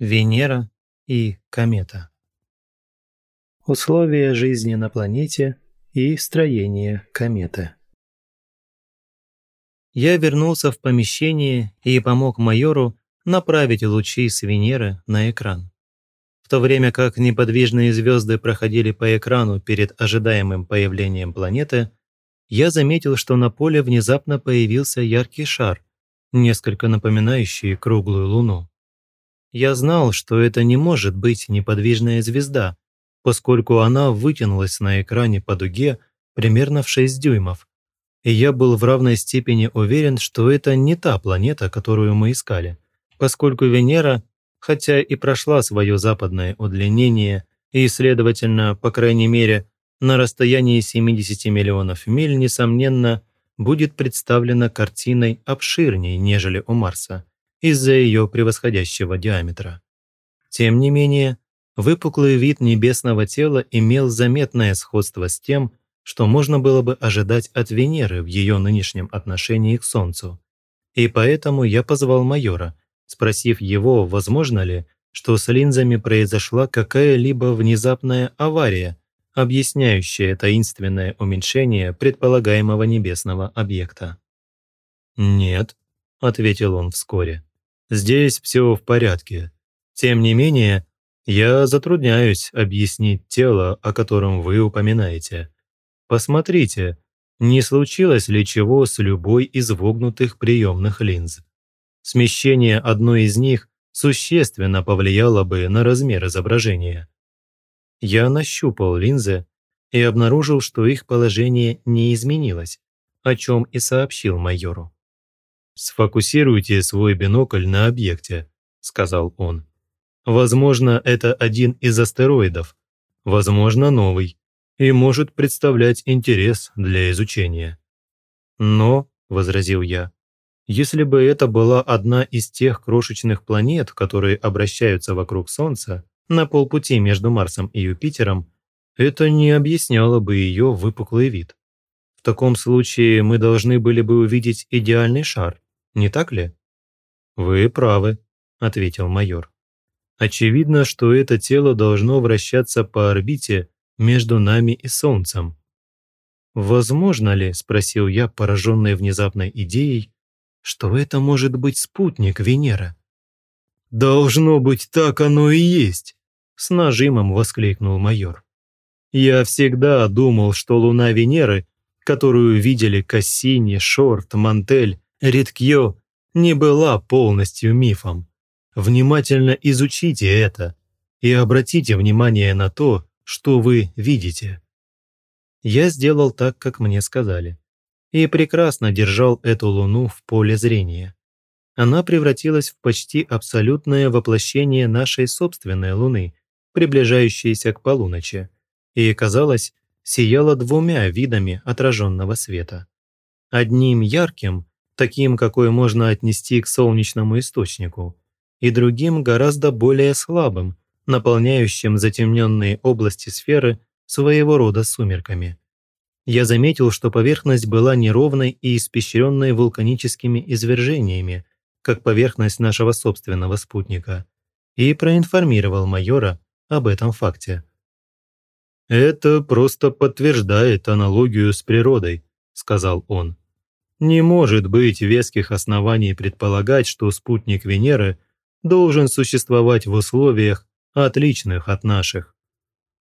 Венера и комета. Условия жизни на планете и строение кометы. Я вернулся в помещение и помог майору направить лучи с Венеры на экран. В то время как неподвижные звезды проходили по экрану перед ожидаемым появлением планеты, я заметил, что на поле внезапно появился яркий шар, несколько напоминающий круглую луну. Я знал, что это не может быть неподвижная звезда, поскольку она вытянулась на экране по дуге примерно в 6 дюймов. И я был в равной степени уверен, что это не та планета, которую мы искали, поскольку Венера, хотя и прошла свое западное удлинение и, следовательно, по крайней мере, на расстоянии 70 миллионов миль, несомненно, будет представлена картиной обширней, нежели у Марса, из-за ее превосходящего диаметра. Тем не менее, выпуклый вид небесного тела имел заметное сходство с тем, что можно было бы ожидать от Венеры в ее нынешнем отношении к Солнцу. И поэтому я позвал майора, спросив его, возможно ли, что с линзами произошла какая-либо внезапная авария, объясняющая таинственное уменьшение предполагаемого небесного объекта. «Нет», – ответил он вскоре. Здесь все в порядке. Тем не менее, я затрудняюсь объяснить тело, о котором вы упоминаете. Посмотрите, не случилось ли чего с любой из вогнутых приемных линз. Смещение одной из них существенно повлияло бы на размер изображения. Я нащупал линзы и обнаружил, что их положение не изменилось, о чем и сообщил майору. «Сфокусируйте свой бинокль на объекте», – сказал он. «Возможно, это один из астероидов, возможно, новый, и может представлять интерес для изучения». «Но», – возразил я, – «если бы это была одна из тех крошечных планет, которые обращаются вокруг Солнца, на полпути между Марсом и Юпитером, это не объясняло бы ее выпуклый вид. В таком случае мы должны были бы увидеть идеальный шар, не так ли?» «Вы правы», – ответил майор. «Очевидно, что это тело должно вращаться по орбите между нами и Солнцем». «Возможно ли, – спросил я, пораженный внезапной идеей, – что это может быть спутник Венеры?» «Должно быть, так оно и есть!» – с нажимом воскликнул майор. «Я всегда думал, что луна Венеры, которую видели Кассини, Шорт, Мантель Риткьё не была полностью мифом. Внимательно изучите это и обратите внимание на то, что вы видите. Я сделал так, как мне сказали, и прекрасно держал эту луну в поле зрения. Она превратилась в почти абсолютное воплощение нашей собственной луны, приближающейся к полуночи, и, казалось, сияла двумя видами отраженного света. Одним ярким, таким, какой можно отнести к солнечному источнику, и другим гораздо более слабым, наполняющим затемненные области сферы своего рода сумерками. Я заметил, что поверхность была неровной и испещренной вулканическими извержениями, как поверхность нашего собственного спутника, и проинформировал майора об этом факте. «Это просто подтверждает аналогию с природой», – сказал он. Не может быть веских оснований предполагать, что спутник Венеры должен существовать в условиях, отличных от наших.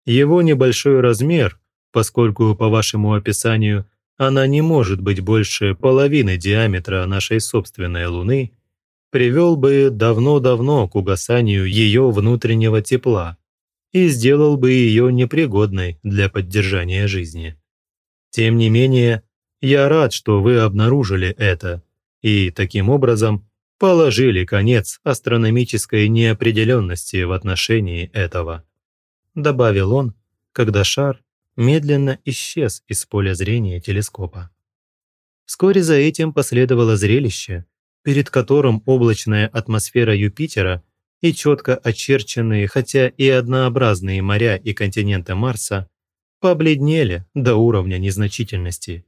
Его небольшой размер, поскольку, по вашему описанию, она не может быть больше половины диаметра нашей собственной Луны, привел бы давно-давно к угасанию ее внутреннего тепла и сделал бы ее непригодной для поддержания жизни. Тем не менее, я рад, что вы обнаружили это и, таким образом, положили конец астрономической неопределенности в отношении этого», добавил он, когда шар медленно исчез из поля зрения телескопа. Вскоре за этим последовало зрелище, перед которым облачная атмосфера Юпитера и четко очерченные, хотя и однообразные моря и континенты Марса побледнели до уровня незначительности –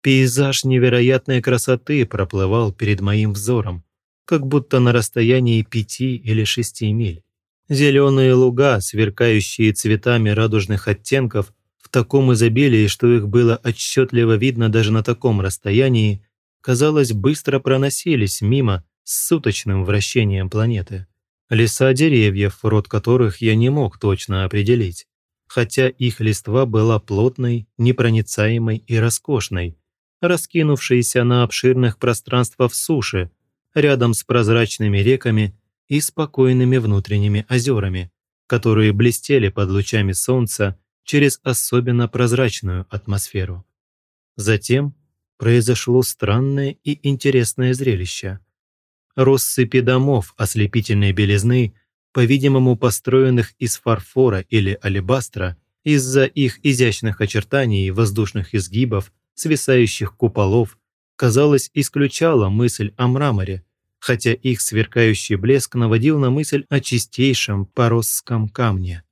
Пейзаж невероятной красоты проплывал перед моим взором, как будто на расстоянии пяти или шести миль. Зеленые луга, сверкающие цветами радужных оттенков, в таком изобилии, что их было отчетливо видно даже на таком расстоянии, казалось, быстро проносились мимо с суточным вращением планеты. Леса деревьев, род которых я не мог точно определить, хотя их листва была плотной, непроницаемой и роскошной, раскинувшейся на обширных пространствах суши, рядом с прозрачными реками и спокойными внутренними озерами, которые блестели под лучами солнца через особенно прозрачную атмосферу. Затем произошло странное и интересное зрелище. Россыпи домов ослепительной белизны, по-видимому построенных из фарфора или алебастра, из-за их изящных очертаний, воздушных изгибов, свисающих куполов, казалось, исключала мысль о мраморе, хотя их сверкающий блеск наводил на мысль о чистейшем поросском камне.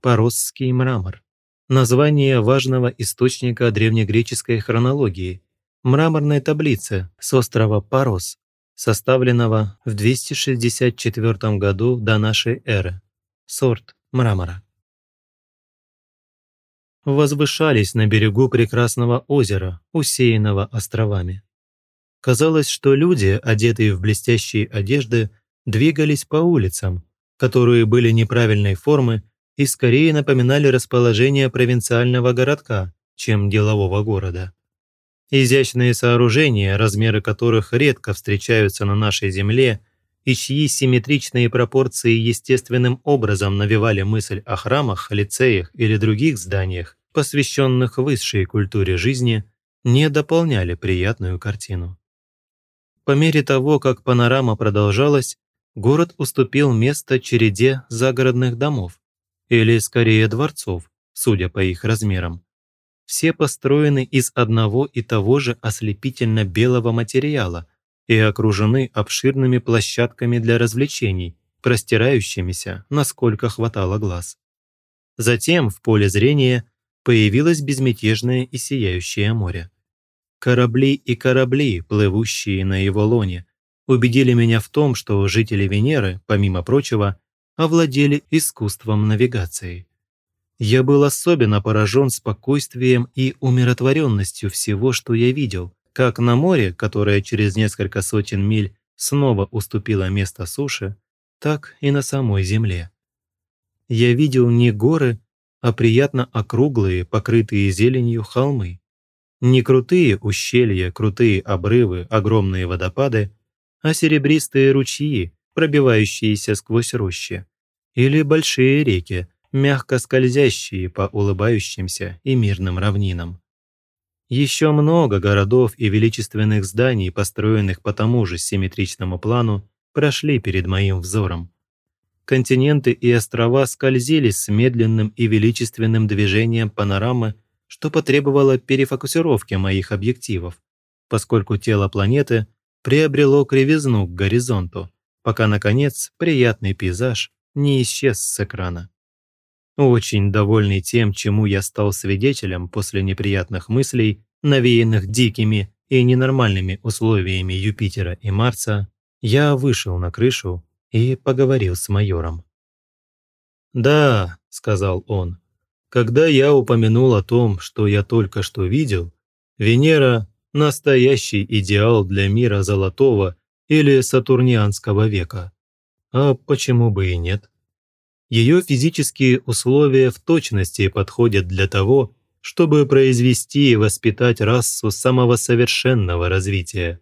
Поросский мрамор. Название важного источника древнегреческой хронологии – мраморной таблицы с острова Парос, составленного в 264 году до нашей эры. Сорт мрамора. Возвышались на берегу прекрасного озера, усеянного островами. Казалось, что люди, одетые в блестящие одежды, двигались по улицам, которые были неправильной формы и скорее напоминали расположение провинциального городка, чем делового города. Изящные сооружения, размеры которых редко встречаются на нашей земле, и чьи симметричные пропорции естественным образом навевали мысль о храмах, лицеях или других зданиях, посвященных высшей культуре жизни, не дополняли приятную картину. По мере того, как панорама продолжалась, город уступил место череде загородных домов, или скорее дворцов, судя по их размерам. Все построены из одного и того же ослепительно-белого материала и окружены обширными площадками для развлечений, простирающимися, насколько хватало глаз. Затем в поле зрения появилось безмятежное и сияющее море. Корабли и корабли, плывущие на его лоне, убедили меня в том, что жители Венеры, помимо прочего, овладели искусством навигации. Я был особенно поражен спокойствием и умиротворенностью всего, что я видел, как на море, которое через несколько сотен миль снова уступило место суше, так и на самой земле. Я видел не горы, а приятно округлые, покрытые зеленью холмы. Не крутые ущелья, крутые обрывы, огромные водопады, а серебристые ручьи, пробивающиеся сквозь рощи. Или большие реки, мягко скользящие по улыбающимся и мирным равнинам. Еще много городов и величественных зданий, построенных по тому же симметричному плану, прошли перед моим взором. Континенты и острова скользили с медленным и величественным движением панорамы что потребовало перефокусировки моих объективов, поскольку тело планеты приобрело кривизну к горизонту, пока, наконец, приятный пейзаж не исчез с экрана. Очень довольный тем, чему я стал свидетелем после неприятных мыслей, навеянных дикими и ненормальными условиями Юпитера и Марса, я вышел на крышу и поговорил с майором. «Да», — сказал он, когда я упомянул о том, что я только что видел, Венера – настоящий идеал для мира золотого или сатурнианского века. А почему бы и нет? Ее физические условия в точности подходят для того, чтобы произвести и воспитать расу самого совершенного развития.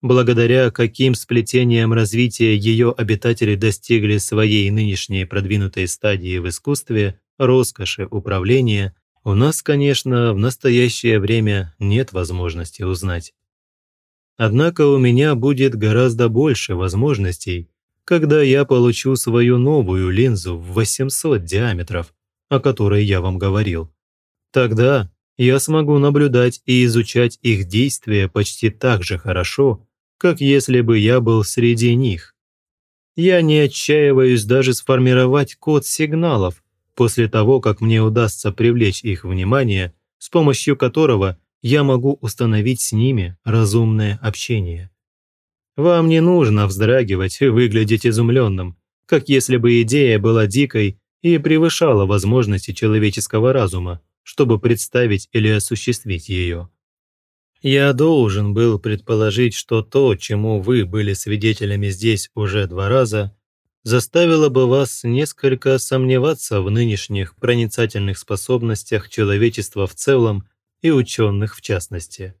Благодаря каким сплетениям развития ее обитатели достигли своей нынешней продвинутой стадии в искусстве, роскоши управления у нас, конечно, в настоящее время нет возможности узнать. Однако у меня будет гораздо больше возможностей, когда я получу свою новую линзу в 800 диаметров, о которой я вам говорил. Тогда я смогу наблюдать и изучать их действия почти так же хорошо, как если бы я был среди них. Я не отчаиваюсь даже сформировать код сигналов, после того, как мне удастся привлечь их внимание, с помощью которого я могу установить с ними разумное общение. Вам не нужно вздрагивать и выглядеть изумленным, как если бы идея была дикой и превышала возможности человеческого разума, чтобы представить или осуществить ее. Я должен был предположить, что то, чему вы были свидетелями здесь уже два раза, заставило бы вас несколько сомневаться в нынешних проницательных способностях человечества в целом и ученых в частности.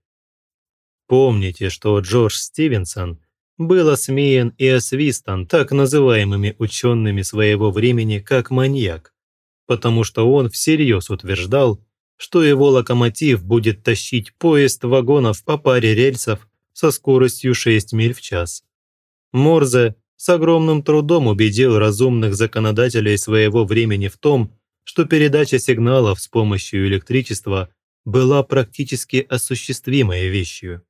Помните, что Джордж Стивенсон был осмеян и освистан так называемыми учеными своего времени как маньяк, потому что он всерьез утверждал, что его локомотив будет тащить поезд вагонов по паре рельсов со скоростью 6 миль в час. Морзе с огромным трудом убедил разумных законодателей своего времени в том, что передача сигналов с помощью электричества была практически осуществимой вещью.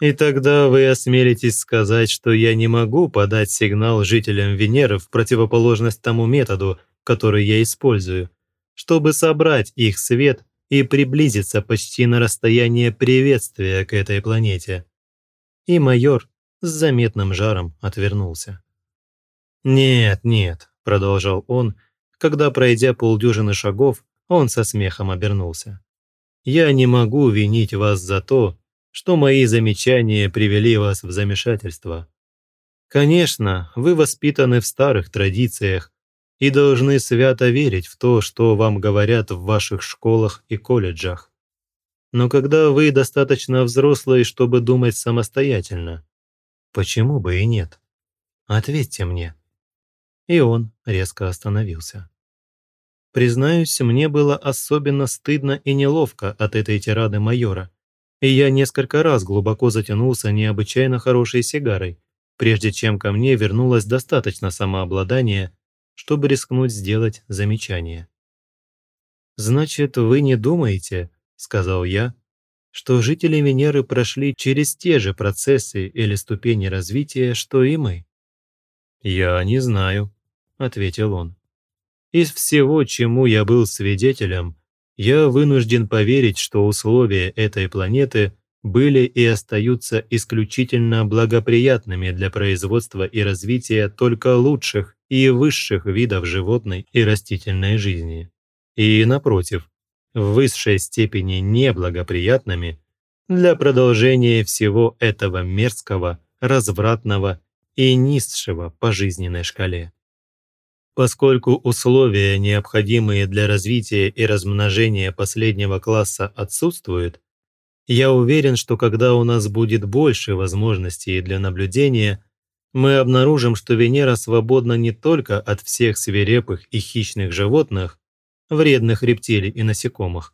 И тогда вы осмелитесь сказать, что я не могу подать сигнал жителям Венеры в противоположность тому методу, который я использую, чтобы собрать их свет и приблизиться почти на расстояние приветствия к этой планете. И майор с заметным жаром отвернулся. «Нет, нет», – продолжал он, когда, пройдя полдюжины шагов, он со смехом обернулся. «Я не могу винить вас за то, что мои замечания привели вас в замешательство. Конечно, вы воспитаны в старых традициях и должны свято верить в то, что вам говорят в ваших школах и колледжах. Но когда вы достаточно взрослые, чтобы думать самостоятельно, почему бы и нет? Ответьте мне. И он резко остановился. Признаюсь, мне было особенно стыдно и неловко от этой тирады майора и я несколько раз глубоко затянулся необычайно хорошей сигарой, прежде чем ко мне вернулось достаточно самообладания, чтобы рискнуть сделать замечание. «Значит, вы не думаете, — сказал я, — что жители Венеры прошли через те же процессы или ступени развития, что и мы?» «Я не знаю», — ответил он. «Из всего, чему я был свидетелем, я вынужден поверить, что условия этой планеты были и остаются исключительно благоприятными для производства и развития только лучших и высших видов животной и растительной жизни. И, напротив, в высшей степени неблагоприятными для продолжения всего этого мерзкого, развратного и низшего по жизненной шкале. Поскольку условия, необходимые для развития и размножения последнего класса, отсутствуют, я уверен, что когда у нас будет больше возможностей для наблюдения, мы обнаружим, что Венера свободна не только от всех свирепых и хищных животных, вредных рептилий и насекомых,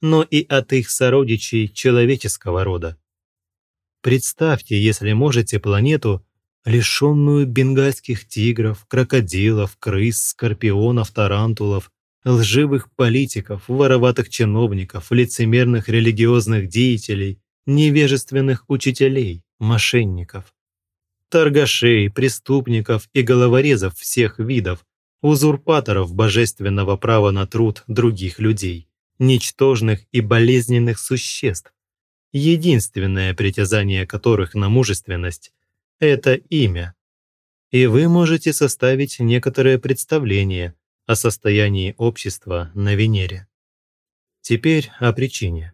но и от их сородичей человеческого рода. Представьте, если можете, планету, лишенную бенгальских тигров, крокодилов, крыс, скорпионов, тарантулов, лживых политиков, вороватых чиновников, лицемерных религиозных деятелей, невежественных учителей, мошенников, торгашей, преступников и головорезов всех видов, узурпаторов божественного права на труд других людей, ничтожных и болезненных существ, единственное притязание которых на мужественность это имя. И вы можете составить некоторое представление о состоянии общества на Венере. Теперь о причине.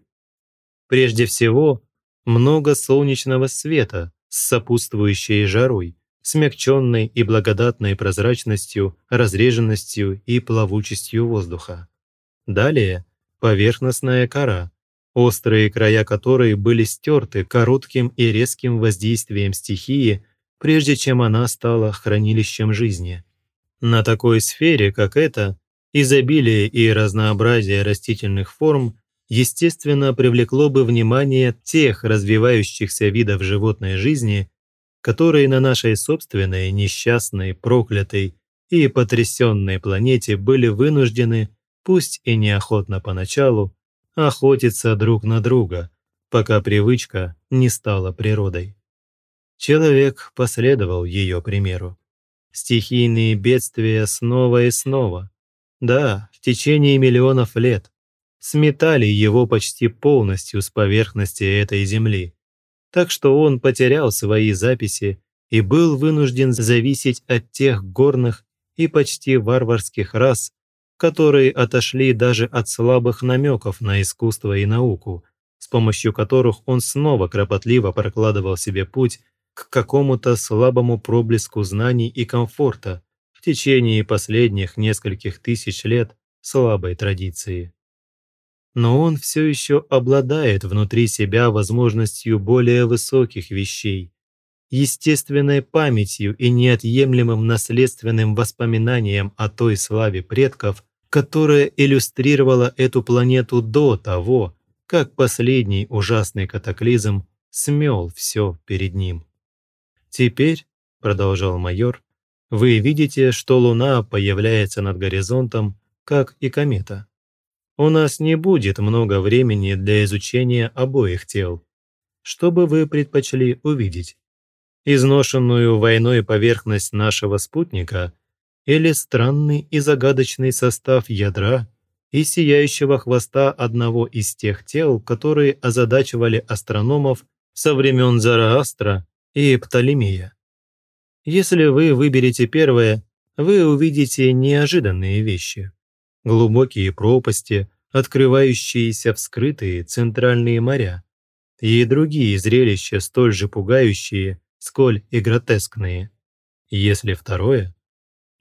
Прежде всего, много солнечного света с сопутствующей жарой, смягченной и благодатной прозрачностью, разреженностью и плавучестью воздуха. Далее поверхностная кора, острые края которой были стерты коротким и резким воздействием стихии, прежде чем она стала хранилищем жизни. На такой сфере, как эта, изобилие и разнообразие растительных форм естественно привлекло бы внимание тех развивающихся видов животной жизни, которые на нашей собственной несчастной, проклятой и потрясенной планете были вынуждены, пусть и неохотно поначалу, охотиться друг на друга, пока привычка не стала природой. Человек последовал ее примеру. Стихийные бедствия снова и снова, да, в течение миллионов лет, сметали его почти полностью с поверхности этой земли, так что он потерял свои записи и был вынужден зависеть от тех горных и почти варварских рас, которые отошли даже от слабых намеков на искусство и науку, с помощью которых он снова кропотливо прокладывал себе путь к какому-то слабому проблеску знаний и комфорта в течение последних нескольких тысяч лет слабой традиции. Но он все еще обладает внутри себя возможностью более высоких вещей, естественной памятью и неотъемлемым наследственным воспоминанием о той славе предков, которая иллюстрировала эту планету до того, как последний ужасный катаклизм смел все перед ним. «Теперь», — продолжал майор, — «вы видите, что Луна появляется над горизонтом, как и комета. У нас не будет много времени для изучения обоих тел. Что бы вы предпочли увидеть? Изношенную войной поверхность нашего спутника или странный и загадочный состав ядра и сияющего хвоста одного из тех тел, которые озадачивали астрономов со времен Зараастра и Птолемея. Если вы выберете первое, вы увидите неожиданные вещи. Глубокие пропасти, открывающиеся в скрытые центральные моря и другие зрелища столь же пугающие, сколь и гротескные. Если второе,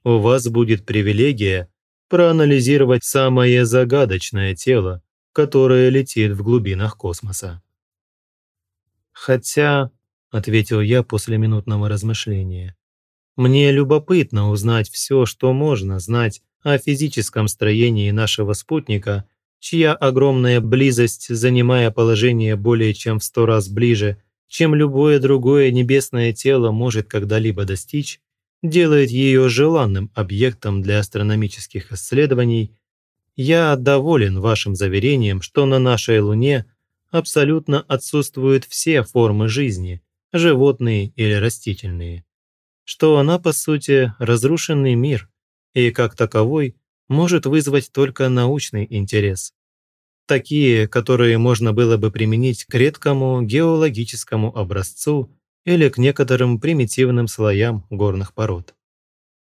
у вас будет привилегия проанализировать самое загадочное тело, которое летит в глубинах космоса. Хотя, – ответил я после минутного размышления. «Мне любопытно узнать все, что можно знать о физическом строении нашего спутника, чья огромная близость, занимая положение более чем в сто раз ближе, чем любое другое небесное тело может когда-либо достичь, делает ее желанным объектом для астрономических исследований, я доволен вашим заверением, что на нашей Луне абсолютно отсутствуют все формы жизни, животные или растительные, что она, по сути, разрушенный мир и, как таковой, может вызвать только научный интерес. Такие, которые можно было бы применить к редкому геологическому образцу или к некоторым примитивным слоям горных пород.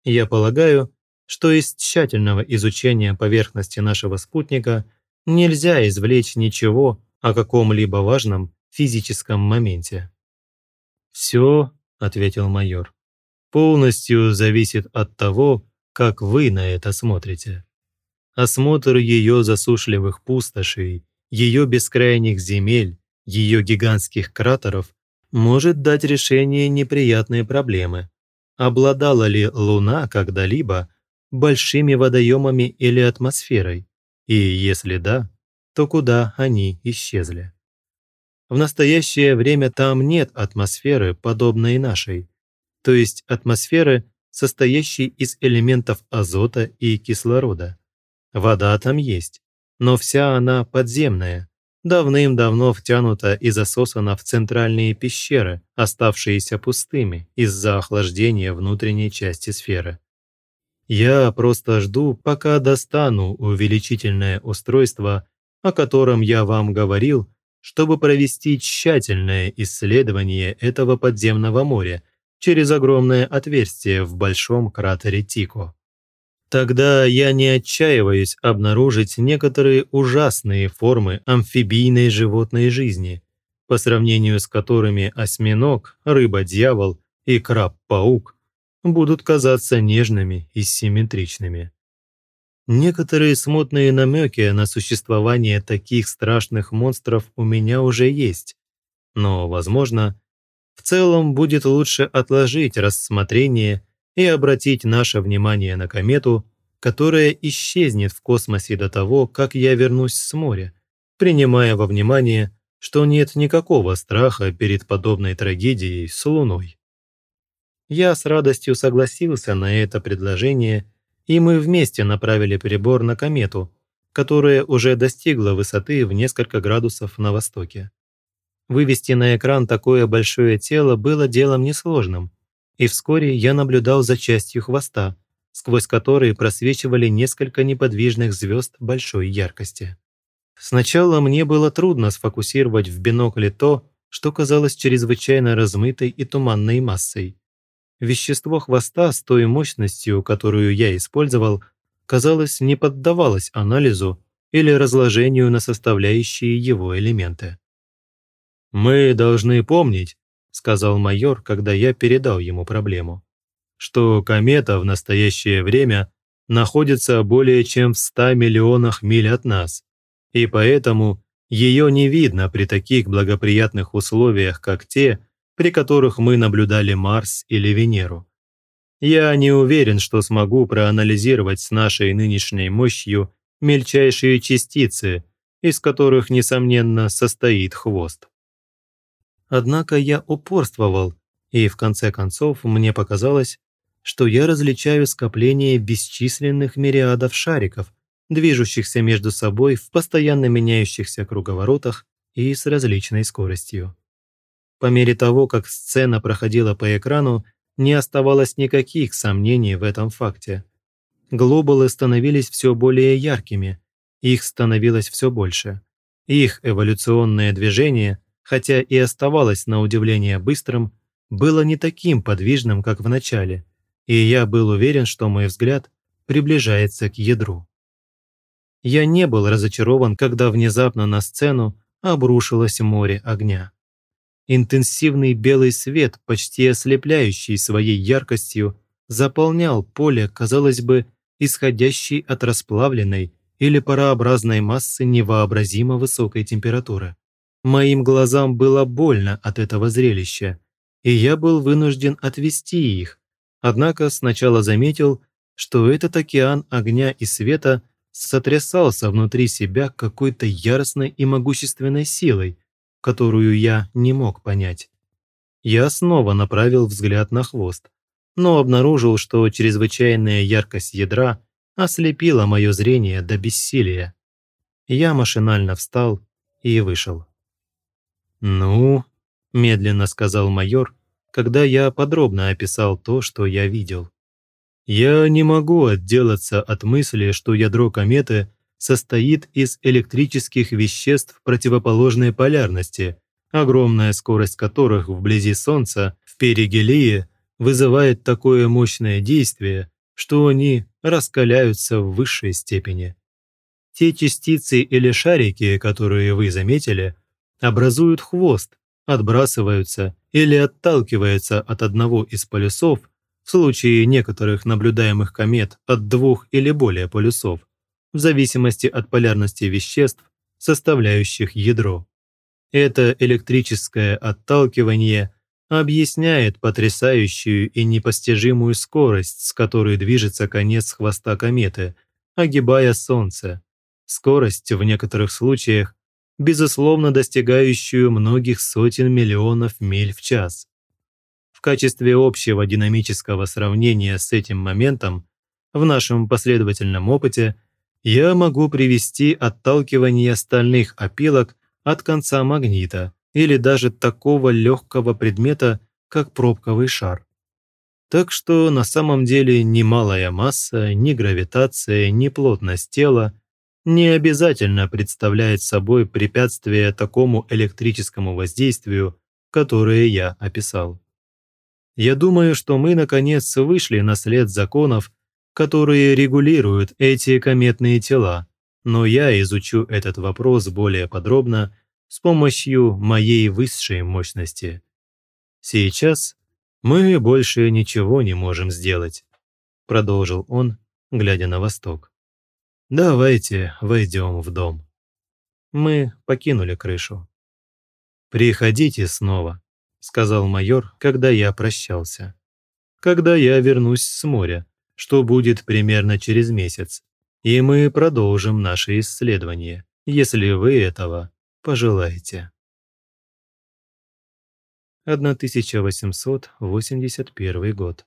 Я полагаю, что из тщательного изучения поверхности нашего спутника нельзя извлечь ничего о каком-либо важном физическом моменте. «Все», – ответил майор, – «полностью зависит от того, как вы на это смотрите. Осмотр ее засушливых пустошей, ее бескрайних земель, ее гигантских кратеров может дать решение неприятной проблемы. Обладала ли Луна когда-либо большими водоемами или атмосферой? И если да, то куда они исчезли? В настоящее время там нет атмосферы, подобной нашей, то есть атмосферы, состоящей из элементов азота и кислорода. Вода там есть, но вся она подземная, давным-давно втянута и засосана в центральные пещеры, оставшиеся пустыми из-за охлаждения внутренней части сферы. Я просто жду, пока достану увеличительное устройство, о котором я вам говорил, чтобы провести тщательное исследование этого подземного моря через огромное отверстие в большом кратере Тико. Тогда я не отчаиваюсь обнаружить некоторые ужасные формы амфибийной животной жизни, по сравнению с которыми осьминог, рыба-дьявол и краб-паук будут казаться нежными и симметричными. Некоторые смутные намеки на существование таких страшных монстров у меня уже есть, но, возможно, в целом будет лучше отложить рассмотрение и обратить наше внимание на комету, которая исчезнет в космосе до того, как я вернусь с моря, принимая во внимание, что нет никакого страха перед подобной трагедией с Луной. Я с радостью согласился на это предложение и мы вместе направили прибор на комету, которая уже достигла высоты в несколько градусов на востоке. Вывести на экран такое большое тело было делом несложным, и вскоре я наблюдал за частью хвоста, сквозь который просвечивали несколько неподвижных звезд большой яркости. Сначала мне было трудно сфокусировать в бинокле то, что казалось чрезвычайно размытой и туманной массой. Вещество хвоста с той мощностью, которую я использовал, казалось, не поддавалось анализу или разложению на составляющие его элементы. «Мы должны помнить», – сказал майор, когда я передал ему проблему, что комета в настоящее время находится более чем в 100 миллионах миль от нас, и поэтому ее не видно при таких благоприятных условиях, как те, при которых мы наблюдали Марс или Венеру. Я не уверен, что смогу проанализировать с нашей нынешней мощью мельчайшие частицы, из которых, несомненно, состоит хвост. Однако я упорствовал, и в конце концов мне показалось, что я различаю скопление бесчисленных мириадов шариков, движущихся между собой в постоянно меняющихся круговоротах и с различной скоростью. По мере того, как сцена проходила по экрану, не оставалось никаких сомнений в этом факте. Глобалы становились все более яркими, их становилось все больше. Их эволюционное движение, хотя и оставалось на удивление быстрым, было не таким подвижным, как в начале, и я был уверен, что мой взгляд приближается к ядру. Я не был разочарован, когда внезапно на сцену обрушилось море огня. Интенсивный белый свет, почти ослепляющий своей яркостью, заполнял поле, казалось бы, исходящей от расплавленной или парообразной массы невообразимо высокой температуры. Моим глазам было больно от этого зрелища, и я был вынужден отвести их, однако сначала заметил, что этот океан огня и света сотрясался внутри себя какой-то яростной и могущественной силой, которую я не мог понять. Я снова направил взгляд на хвост, но обнаружил, что чрезвычайная яркость ядра ослепила мое зрение до бессилия. Я машинально встал и вышел. «Ну», – медленно сказал майор, когда я подробно описал то, что я видел. «Я не могу отделаться от мысли, что ядро кометы состоит из электрических веществ противоположной полярности, огромная скорость которых вблизи Солнца в перигелии вызывает такое мощное действие, что они раскаляются в высшей степени. Те частицы или шарики, которые вы заметили, образуют хвост, отбрасываются или отталкиваются от одного из полюсов, в случае некоторых наблюдаемых комет от двух или более полюсов, в зависимости от полярности веществ, составляющих ядро. Это электрическое отталкивание объясняет потрясающую и непостижимую скорость, с которой движется конец хвоста кометы, огибая Солнце. Скорость в некоторых случаях, безусловно достигающую многих сотен миллионов миль в час. В качестве общего динамического сравнения с этим моментом в нашем последовательном опыте – я могу привести отталкивание стальных опилок от конца магнита или даже такого легкого предмета, как пробковый шар. Так что на самом деле ни малая масса, ни гравитация, ни плотность тела не обязательно представляет собой препятствие такому электрическому воздействию, которое я описал. Я думаю, что мы наконец вышли на след законов, которые регулируют эти кометные тела, но я изучу этот вопрос более подробно с помощью моей высшей мощности. Сейчас мы больше ничего не можем сделать, продолжил он, глядя на восток. Давайте войдем в дом. Мы покинули крышу. Приходите снова, сказал майор, когда я прощался. Когда я вернусь с моря, что будет примерно через месяц, и мы продолжим наше исследование, если вы этого пожелаете. 1881 год.